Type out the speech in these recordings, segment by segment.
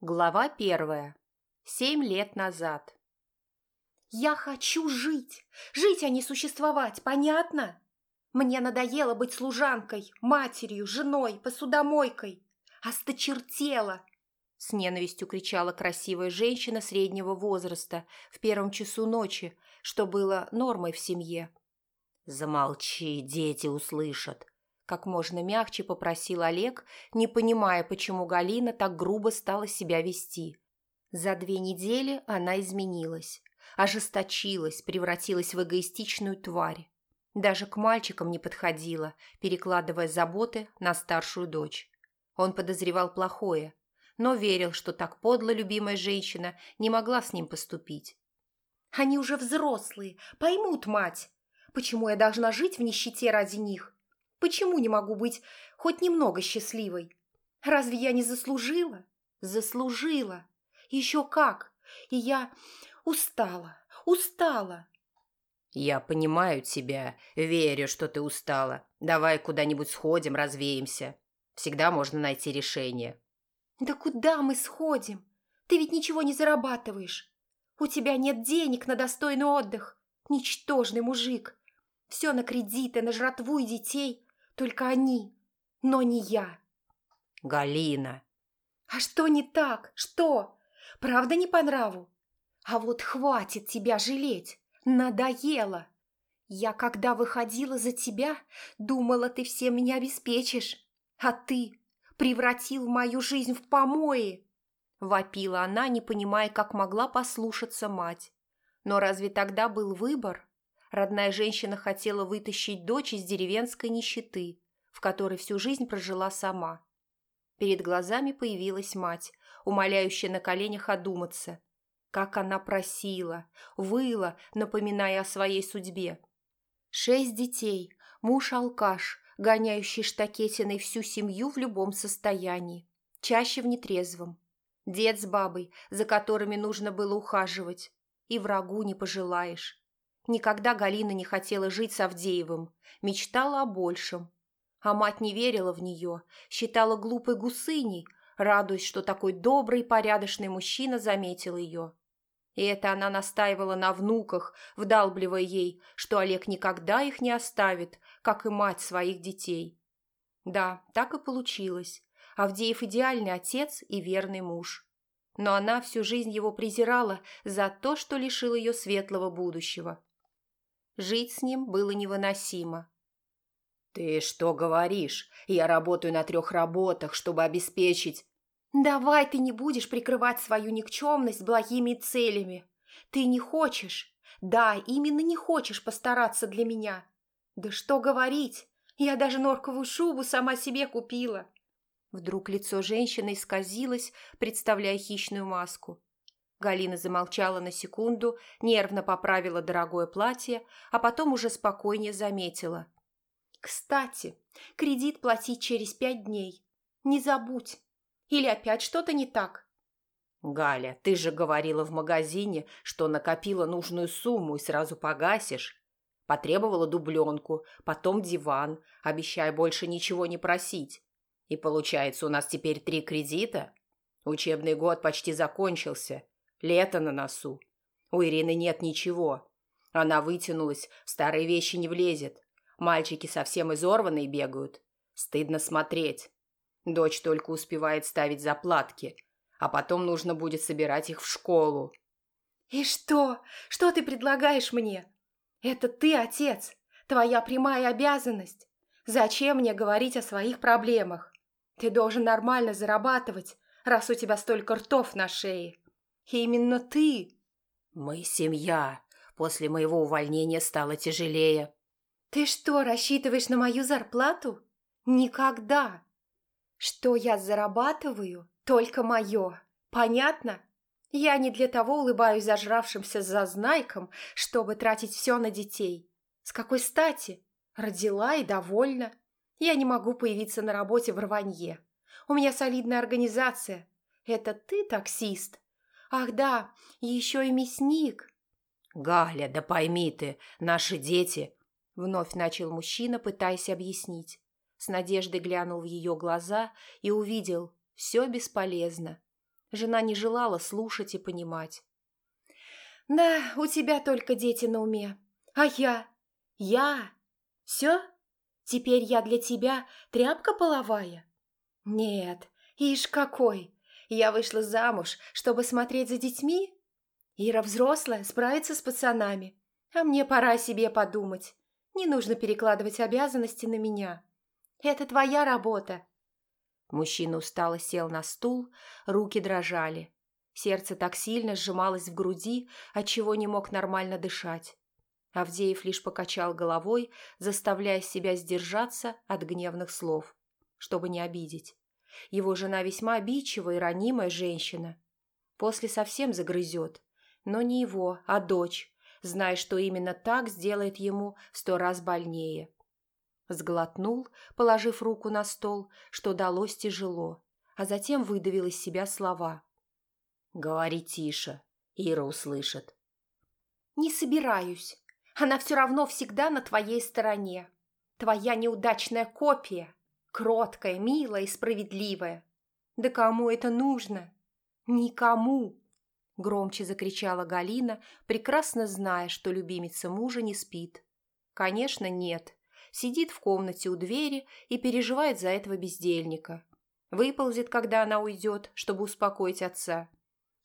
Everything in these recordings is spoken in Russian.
Глава первая. Семь лет назад. «Я хочу жить! Жить, а не существовать, понятно? Мне надоело быть служанкой, матерью, женой, посудомойкой. Осточертела!» С ненавистью кричала красивая женщина среднего возраста в первом часу ночи, что было нормой в семье. «Замолчи, дети услышат!» Как можно мягче попросил Олег, не понимая, почему Галина так грубо стала себя вести. За две недели она изменилась, ожесточилась, превратилась в эгоистичную тварь. Даже к мальчикам не подходила, перекладывая заботы на старшую дочь. Он подозревал плохое, но верил, что так подло любимая женщина не могла с ним поступить. «Они уже взрослые, поймут, мать. Почему я должна жить в нищете ради них? Почему не могу быть хоть немного счастливой? Разве я не заслужила? Заслужила. Еще как. И я устала, устала. Я понимаю тебя, верю, что ты устала. Давай куда-нибудь сходим, развеемся. Всегда можно найти решение. Да куда мы сходим? Ты ведь ничего не зарабатываешь. У тебя нет денег на достойный отдых. Ничтожный мужик. Все на кредиты, на жратву и детей. Только они, но не я. Галина. А что не так? Что? Правда не по нраву? А вот хватит тебя жалеть. Надоело. Я, когда выходила за тебя, думала, ты всем меня обеспечишь. А ты превратил мою жизнь в помои. Вопила она, не понимая, как могла послушаться мать. Но разве тогда был выбор? Родная женщина хотела вытащить дочь из деревенской нищеты, в которой всю жизнь прожила сама. Перед глазами появилась мать, умоляющая на коленях одуматься. Как она просила, выла, напоминая о своей судьбе. Шесть детей, муж-алкаш, гоняющий штакетиной всю семью в любом состоянии, чаще в нетрезвом. Дед с бабой, за которыми нужно было ухаживать. И врагу не пожелаешь. Никогда Галина не хотела жить с Авдеевым, мечтала о большем. А мать не верила в нее, считала глупой гусыней, радуясь, что такой добрый порядочный мужчина заметил ее. И это она настаивала на внуках, вдалбливая ей, что Олег никогда их не оставит, как и мать своих детей. Да, так и получилось. Авдеев идеальный отец и верный муж. Но она всю жизнь его презирала за то, что лишил ее светлого будущего. Жить с ним было невыносимо. «Ты что говоришь? Я работаю на трех работах, чтобы обеспечить...» «Давай ты не будешь прикрывать свою никчемность благими целями. Ты не хочешь. Да, именно не хочешь постараться для меня. Да что говорить, я даже норковую шубу сама себе купила». Вдруг лицо женщины исказилось, представляя хищную маску. Галина замолчала на секунду, нервно поправила дорогое платье, а потом уже спокойнее заметила. «Кстати, кредит платить через пять дней. Не забудь. Или опять что-то не так?» «Галя, ты же говорила в магазине, что накопила нужную сумму и сразу погасишь. Потребовала дубленку, потом диван, обещая больше ничего не просить. И получается, у нас теперь три кредита? Учебный год почти закончился, Лето на носу. У Ирины нет ничего. Она вытянулась, в старые вещи не влезет. Мальчики совсем изорванные бегают. Стыдно смотреть. Дочь только успевает ставить заплатки, а потом нужно будет собирать их в школу. «И что? Что ты предлагаешь мне? Это ты, отец, твоя прямая обязанность. Зачем мне говорить о своих проблемах? Ты должен нормально зарабатывать, раз у тебя столько ртов на шее. Именно ты. Мы семья. После моего увольнения стало тяжелее. Ты что, рассчитываешь на мою зарплату? Никогда. Что я зарабатываю, только мое. Понятно? Я не для того улыбаюсь зажравшимся зазнайкам, чтобы тратить все на детей. С какой стати? Родила и довольна. Я не могу появиться на работе в рванье. У меня солидная организация. Это ты таксист? Ах да, еще и мясник. Галя, да пойми ты, наши дети... Вновь начал мужчина, пытаясь объяснить. С надеждой глянул в ее глаза и увидел. Все бесполезно. Жена не желала слушать и понимать. «Да, у тебя только дети на уме. А я? Я? Все? Теперь я для тебя тряпка половая? Нет, ишь какой! Я вышла замуж, чтобы смотреть за детьми? Ира взрослая, справится с пацанами. А мне пора о себе подумать. Не нужно перекладывать обязанности на меня. Это твоя работа. Мужчина устало сел на стул, руки дрожали. Сердце так сильно сжималось в груди, отчего не мог нормально дышать. Авдеев лишь покачал головой, заставляя себя сдержаться от гневных слов, чтобы не обидеть. Его жена весьма обидчивая и ранимая женщина. После совсем загрызет. Но не его, а дочь, зная, что именно так сделает ему в сто раз больнее. Сглотнул, положив руку на стол, что далось тяжело, а затем выдавил из себя слова. «Говори тише, Ира услышит». «Не собираюсь. Она все равно всегда на твоей стороне. Твоя неудачная копия, кроткая, милая и справедливая. Да кому это нужно? Никому!» Громче закричала Галина, прекрасно зная, что любимица мужа не спит. Конечно, нет. Сидит в комнате у двери и переживает за этого бездельника. Выползет, когда она уйдет, чтобы успокоить отца.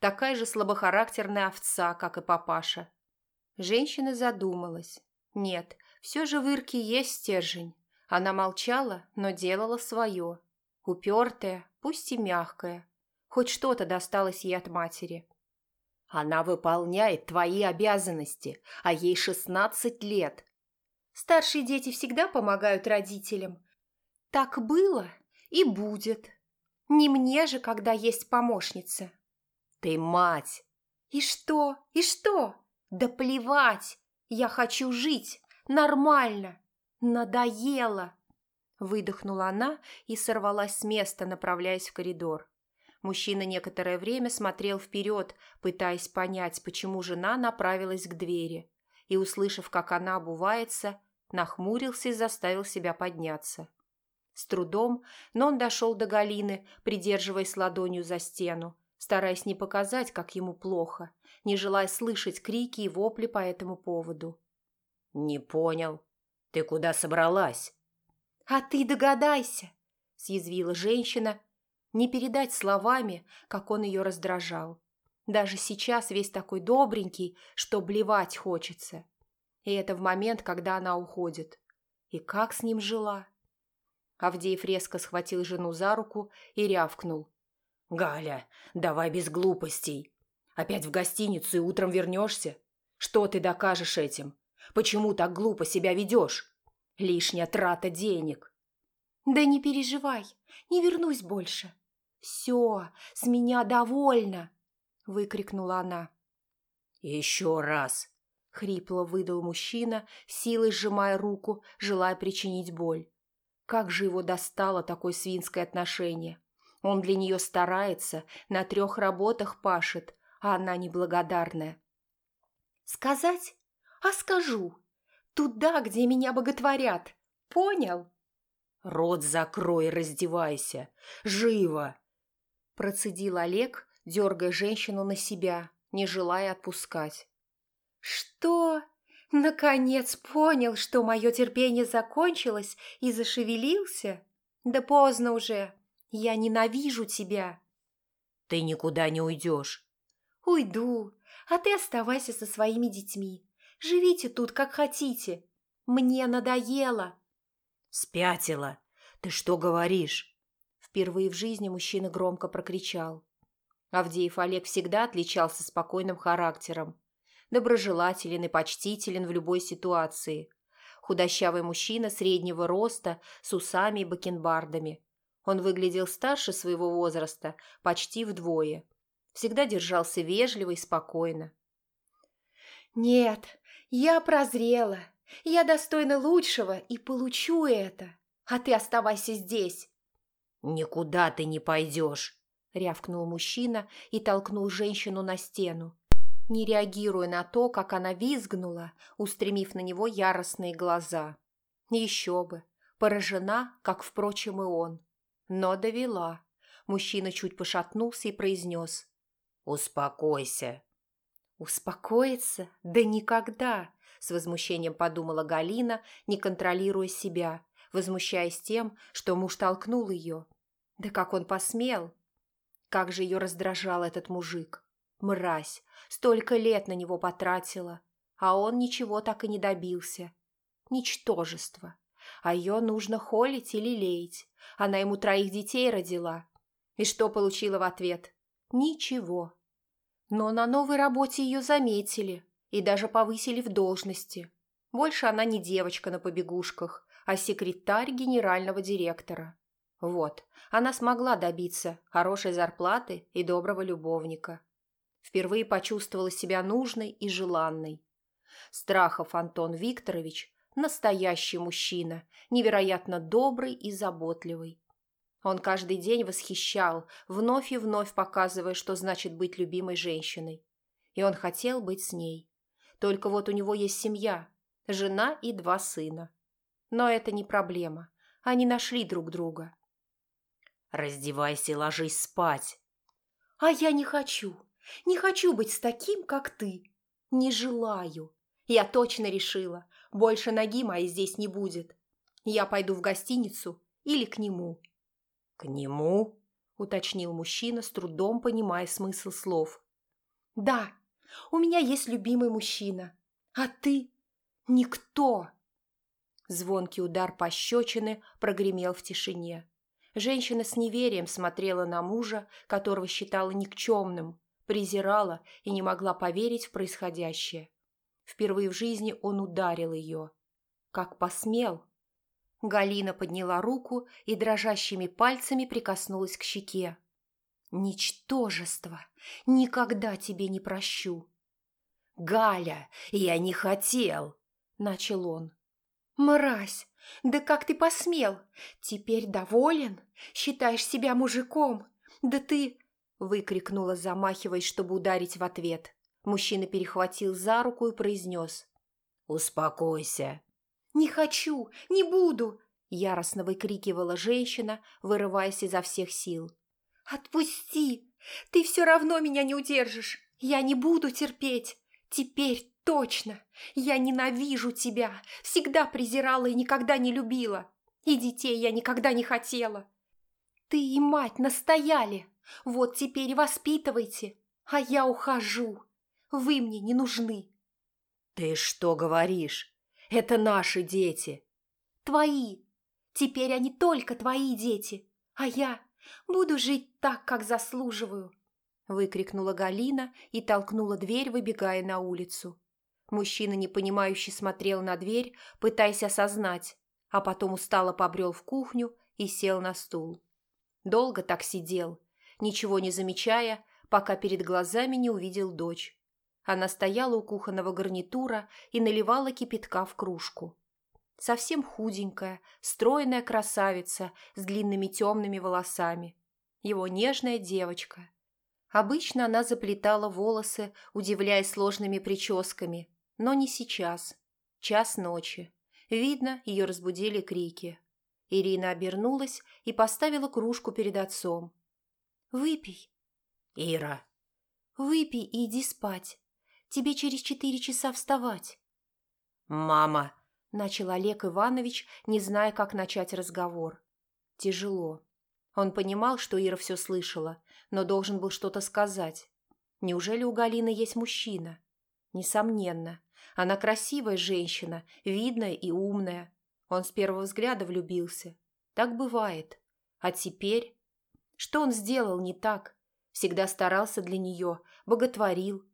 Такая же слабохарактерная овца, как и папаша. Женщина задумалась. Нет, все же в Ирке есть стержень. Она молчала, но делала свое. Упертая, пусть и мягкая. Хоть что-то досталось ей от матери. Она выполняет твои обязанности, а ей шестнадцать лет. Старшие дети всегда помогают родителям. Так было и будет. Не мне же, когда есть помощница. Ты мать. И что? И что? Да плевать. Я хочу жить. Нормально. Надоело. Выдохнула она и сорвалась с места, направляясь в коридор. Мужчина некоторое время смотрел вперед, пытаясь понять, почему жена направилась к двери, и, услышав, как она обувается, нахмурился и заставил себя подняться. С трудом, но он дошел до Галины, придерживаясь ладонью за стену, стараясь не показать, как ему плохо, не желая слышать крики и вопли по этому поводу. «Не понял. Ты куда собралась?» «А ты догадайся!» – съязвила женщина, не передать словами, как он ее раздражал. Даже сейчас весь такой добренький, что блевать хочется. И это в момент, когда она уходит. И как с ним жила? Авдеев резко схватил жену за руку и рявкнул. «Галя, давай без глупостей. Опять в гостиницу и утром вернешься? Что ты докажешь этим? Почему так глупо себя ведешь? Лишняя трата денег». «Да не переживай, не вернусь больше. «Все, с меня довольно!» – выкрикнула она. «Еще раз!» – хрипло выдал мужчина, силой сжимая руку, желая причинить боль. Как же его достало такое свинское отношение! Он для нее старается, на трех работах пашет, а она неблагодарная. «Сказать? А скажу. Туда, где меня боготворят. Понял?» «Рот закрой раздевайся. Живо!» Процедил Олег, дергая женщину на себя, не желая отпускать. «Что? Наконец понял, что мое терпение закончилось и зашевелился? Да поздно уже. Я ненавижу тебя». «Ты никуда не уйдешь». «Уйду, а ты оставайся со своими детьми. Живите тут, как хотите. Мне надоело». «Спятила. Ты что говоришь?» Впервые в жизни мужчина громко прокричал. Авдеев Олег всегда отличался спокойным характером. Доброжелателен и почтителен в любой ситуации. Худощавый мужчина среднего роста с усами и бакенбардами. Он выглядел старше своего возраста, почти вдвое. Всегда держался вежливо и спокойно. «Нет, я прозрела. Я достойна лучшего и получу это. А ты оставайся здесь. «Никуда ты не пойдешь!» – рявкнул мужчина и толкнул женщину на стену, не реагируя на то, как она визгнула, устремив на него яростные глаза. Еще бы, поражена, как, впрочем, и он. Но довела. Мужчина чуть пошатнулся и произнес. «Успокойся». «Успокоиться? Да никогда!» С возмущением подумала Галина, не контролируя себя, возмущаясь тем, что муж толкнул ее. Да как он посмел! Как же ее раздражал этот мужик! Мразь! Столько лет на него потратила, а он ничего так и не добился. Ничтожество. А ее нужно холить или леять. Она ему троих детей родила. И что получила в ответ? Ничего. Но на новой работе ее заметили и даже повысили в должности. Больше она не девочка на побегушках, а секретарь генерального директора. Вот, она смогла добиться хорошей зарплаты и доброго любовника. Впервые почувствовала себя нужной и желанной. Страхов Антон Викторович – настоящий мужчина, невероятно добрый и заботливый. Он каждый день восхищал, вновь и вновь показывая, что значит быть любимой женщиной. И он хотел быть с ней. Только вот у него есть семья, жена и два сына. Но это не проблема. Они нашли друг друга. «Раздевайся и ложись спать». «А я не хочу. Не хочу быть с таким, как ты. Не желаю. Я точно решила. Больше ноги моей здесь не будет. Я пойду в гостиницу или к нему». «К нему?» – уточнил мужчина, с трудом понимая смысл слов. «Да, у меня есть любимый мужчина. А ты – никто!» Звонкий удар пощечины прогремел в тишине. Женщина с неверием смотрела на мужа, которого считала никчемным, презирала и не могла поверить в происходящее. Впервые в жизни он ударил ее. Как посмел. Галина подняла руку и дрожащими пальцами прикоснулась к щеке. «Ничтожество! Никогда тебе не прощу!» «Галя, я не хотел!» – начал он. «Мразь! Да как ты посмел? Теперь доволен? Считаешь себя мужиком? Да ты...» – выкрикнула, замахиваясь, чтобы ударить в ответ. Мужчина перехватил за руку и произнес. «Успокойся». «Не хочу, не буду!» – яростно выкрикивала женщина, вырываясь изо всех сил. «Отпусти! Ты все равно меня не удержишь! Я не буду терпеть! Теперь точно! Я ненавижу тебя! Всегда презирала и никогда не любила! И детей я никогда не хотела! Ты и мать настояли! Вот теперь воспитывайте! А я ухожу! Вы мне не нужны!» «Ты что говоришь? Это наши дети!» «Твои! Теперь они только твои дети, а я буду жить так, как заслуживаю!» выкрикнула Галина и толкнула дверь, выбегая на улицу. Мужчина, непонимающе, смотрел на дверь, пытаясь осознать, а потом устало побрел в кухню и сел на стул. Долго так сидел, ничего не замечая, пока перед глазами не увидел дочь. Она стояла у кухонного гарнитура и наливала кипятка в кружку. Совсем худенькая, стройная красавица с длинными темными волосами. Его нежная девочка. Обычно она заплетала волосы, удивляясь сложными прическами, но не сейчас. Час ночи. Видно, ее разбудили крики. Ирина обернулась и поставила кружку перед отцом. «Выпей». «Ира». «Выпей и иди спать. Тебе через четыре часа вставать». «Мама», – начал Олег Иванович, не зная, как начать разговор. Тяжело. Он понимал, что Ира все слышала, но должен был что-то сказать. Неужели у Галины есть мужчина? Несомненно. Она красивая женщина, видная и умная. Он с первого взгляда влюбился. Так бывает. А теперь? Что он сделал не так? Всегда старался для нее, боготворил,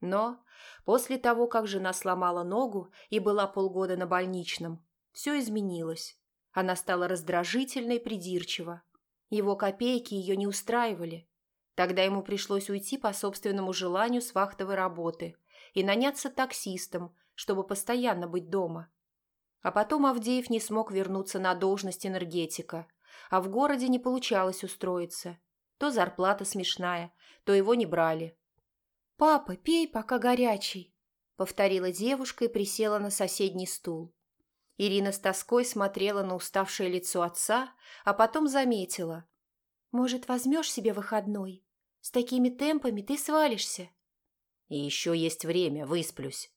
но после того, как жена сломала ногу и была полгода на больничном, все изменилось. Она стала раздражительной и придирчива. Его копейки ее не устраивали. Тогда ему пришлось уйти по собственному желанию с вахтовой работы и наняться таксистом, чтобы постоянно быть дома. А потом Авдеев не смог вернуться на должность энергетика, а в городе не получалось устроиться. То зарплата смешная, то его не брали. «Папа, пей, пока горячий», — повторила девушка и присела на соседний стул. Ирина с тоской смотрела на уставшее лицо отца, а потом заметила. Может, возьмешь себе выходной? С такими темпами ты свалишься. И еще есть время, высплюсь.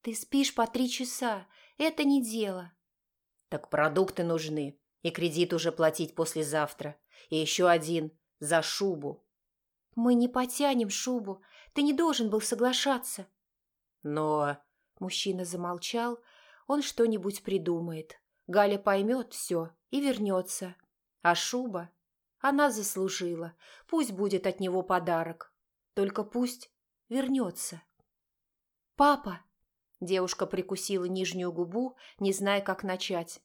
Ты спишь по три часа. Это не дело. Так продукты нужны. И кредит уже платить послезавтра. И еще один за шубу. Мы не потянем шубу. Ты не должен был соглашаться. Но... Мужчина замолчал. Он что-нибудь придумает. Галя поймет все и вернется. А шуба? Она заслужила. Пусть будет от него подарок. Только пусть вернется. «Папа!» Девушка прикусила нижнюю губу, не зная, как начать.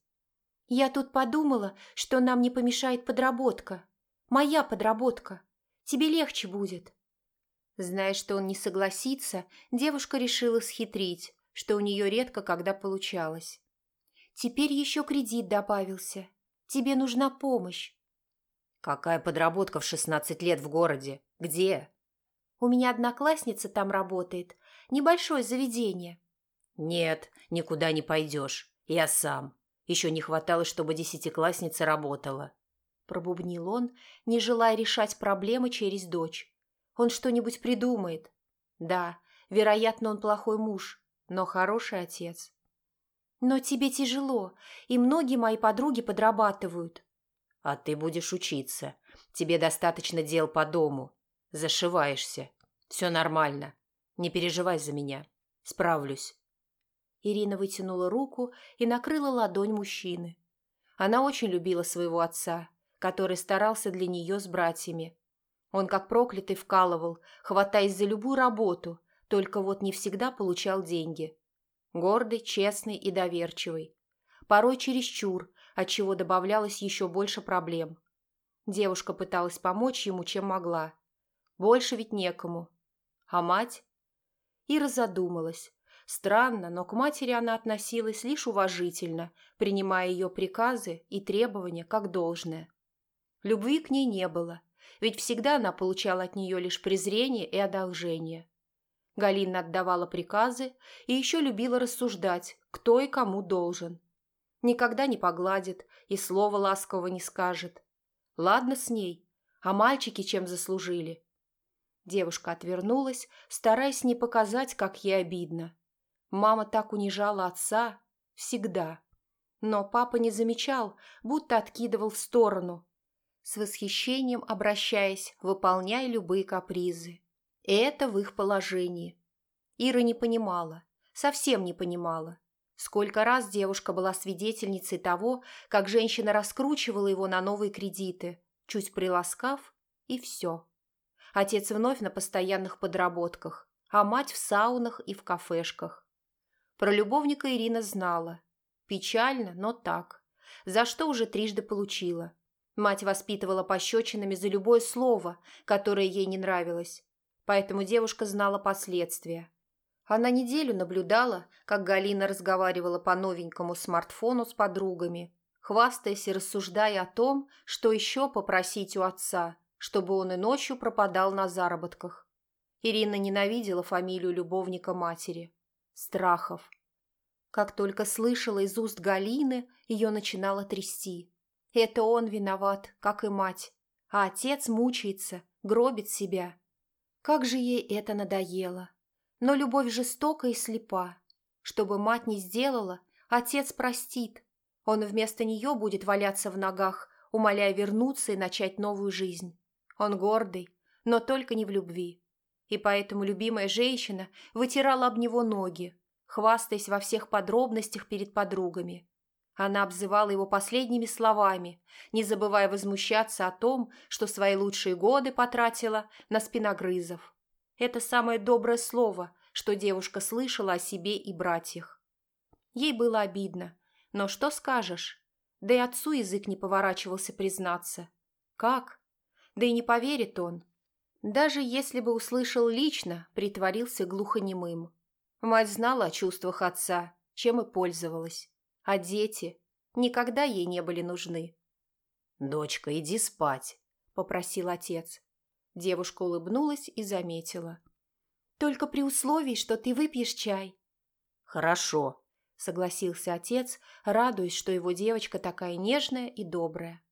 «Я тут подумала, что нам не помешает подработка. Моя подработка. Тебе легче будет». Зная, что он не согласится, девушка решила схитрить, что у нее редко когда получалось. «Теперь еще кредит добавился. Тебе нужна помощь». «Какая подработка в шестнадцать лет в городе? Где?» «У меня одноклассница там работает. Небольшое заведение». «Нет, никуда не пойдешь. Я сам. Еще не хватало, чтобы десятиклассница работала». Пробубнил он, не желая решать проблемы через дочь. Он что-нибудь придумает. Да, вероятно, он плохой муж, но хороший отец. Но тебе тяжело, и многие мои подруги подрабатывают. А ты будешь учиться. Тебе достаточно дел по дому. Зашиваешься. Все нормально. Не переживай за меня. Справлюсь. Ирина вытянула руку и накрыла ладонь мужчины. Она очень любила своего отца, который старался для нее с братьями. Он как проклятый вкалывал, хватаясь за любую работу, только вот не всегда получал деньги. Гордый, честный и доверчивый. Порой чересчур, отчего добавлялось еще больше проблем. Девушка пыталась помочь ему, чем могла. Больше ведь некому. А мать? Ира задумалась. Странно, но к матери она относилась лишь уважительно, принимая ее приказы и требования как должное. Любви к ней не было, ведь всегда она получала от нее лишь презрение и одолжение. Галина отдавала приказы и еще любила рассуждать, кто и кому должен. Никогда не погладит и слова ласкового не скажет. Ладно с ней, а мальчики чем заслужили? Девушка отвернулась, стараясь не показать, как ей обидно. Мама так унижала отца. Всегда. Но папа не замечал, будто откидывал в сторону, с восхищением обращаясь, выполняя любые капризы. И это в их положении. Ира не понимала, совсем не понимала. Сколько раз девушка была свидетельницей того, как женщина раскручивала его на новые кредиты, чуть приласкав, и все. Отец вновь на постоянных подработках, а мать в саунах и в кафешках. Про любовника Ирина знала. Печально, но так. За что уже трижды получила. Мать воспитывала пощечинами за любое слово, которое ей не нравилось. Поэтому девушка знала последствия. Она неделю наблюдала, как Галина разговаривала по новенькому смартфону с подругами, хвастаясь и рассуждая о том, что еще попросить у отца, чтобы он и ночью пропадал на заработках. Ирина ненавидела фамилию любовника матери. Страхов. Как только слышала из уст Галины, ее начинало трясти. Это он виноват, как и мать. А отец мучается, гробит себя. Как же ей это надоело. Но любовь жестока и слепа. Чтобы мать не сделала, отец простит. Он вместо нее будет валяться в ногах, умоляя вернуться и начать новую жизнь. Он гордый, но только не в любви. И поэтому любимая женщина вытирала об него ноги, хвастаясь во всех подробностях перед подругами. Она обзывала его последними словами, не забывая возмущаться о том, что свои лучшие годы потратила на спиногрызов. Это самое доброе слово, что девушка слышала о себе и братьях. Ей было обидно, но что скажешь? Да и отцу язык не поворачивался признаться. Как? Да и не поверит он. Даже если бы услышал лично, притворился глухонемым. Мать знала о чувствах отца, чем и пользовалась. А дети никогда ей не были нужны. «Дочка, иди спать», — попросил отец. Девушка улыбнулась и заметила. «Только при условии, что ты выпьешь чай». «Хорошо», — согласился отец, радуясь, что его девочка такая нежная и добрая.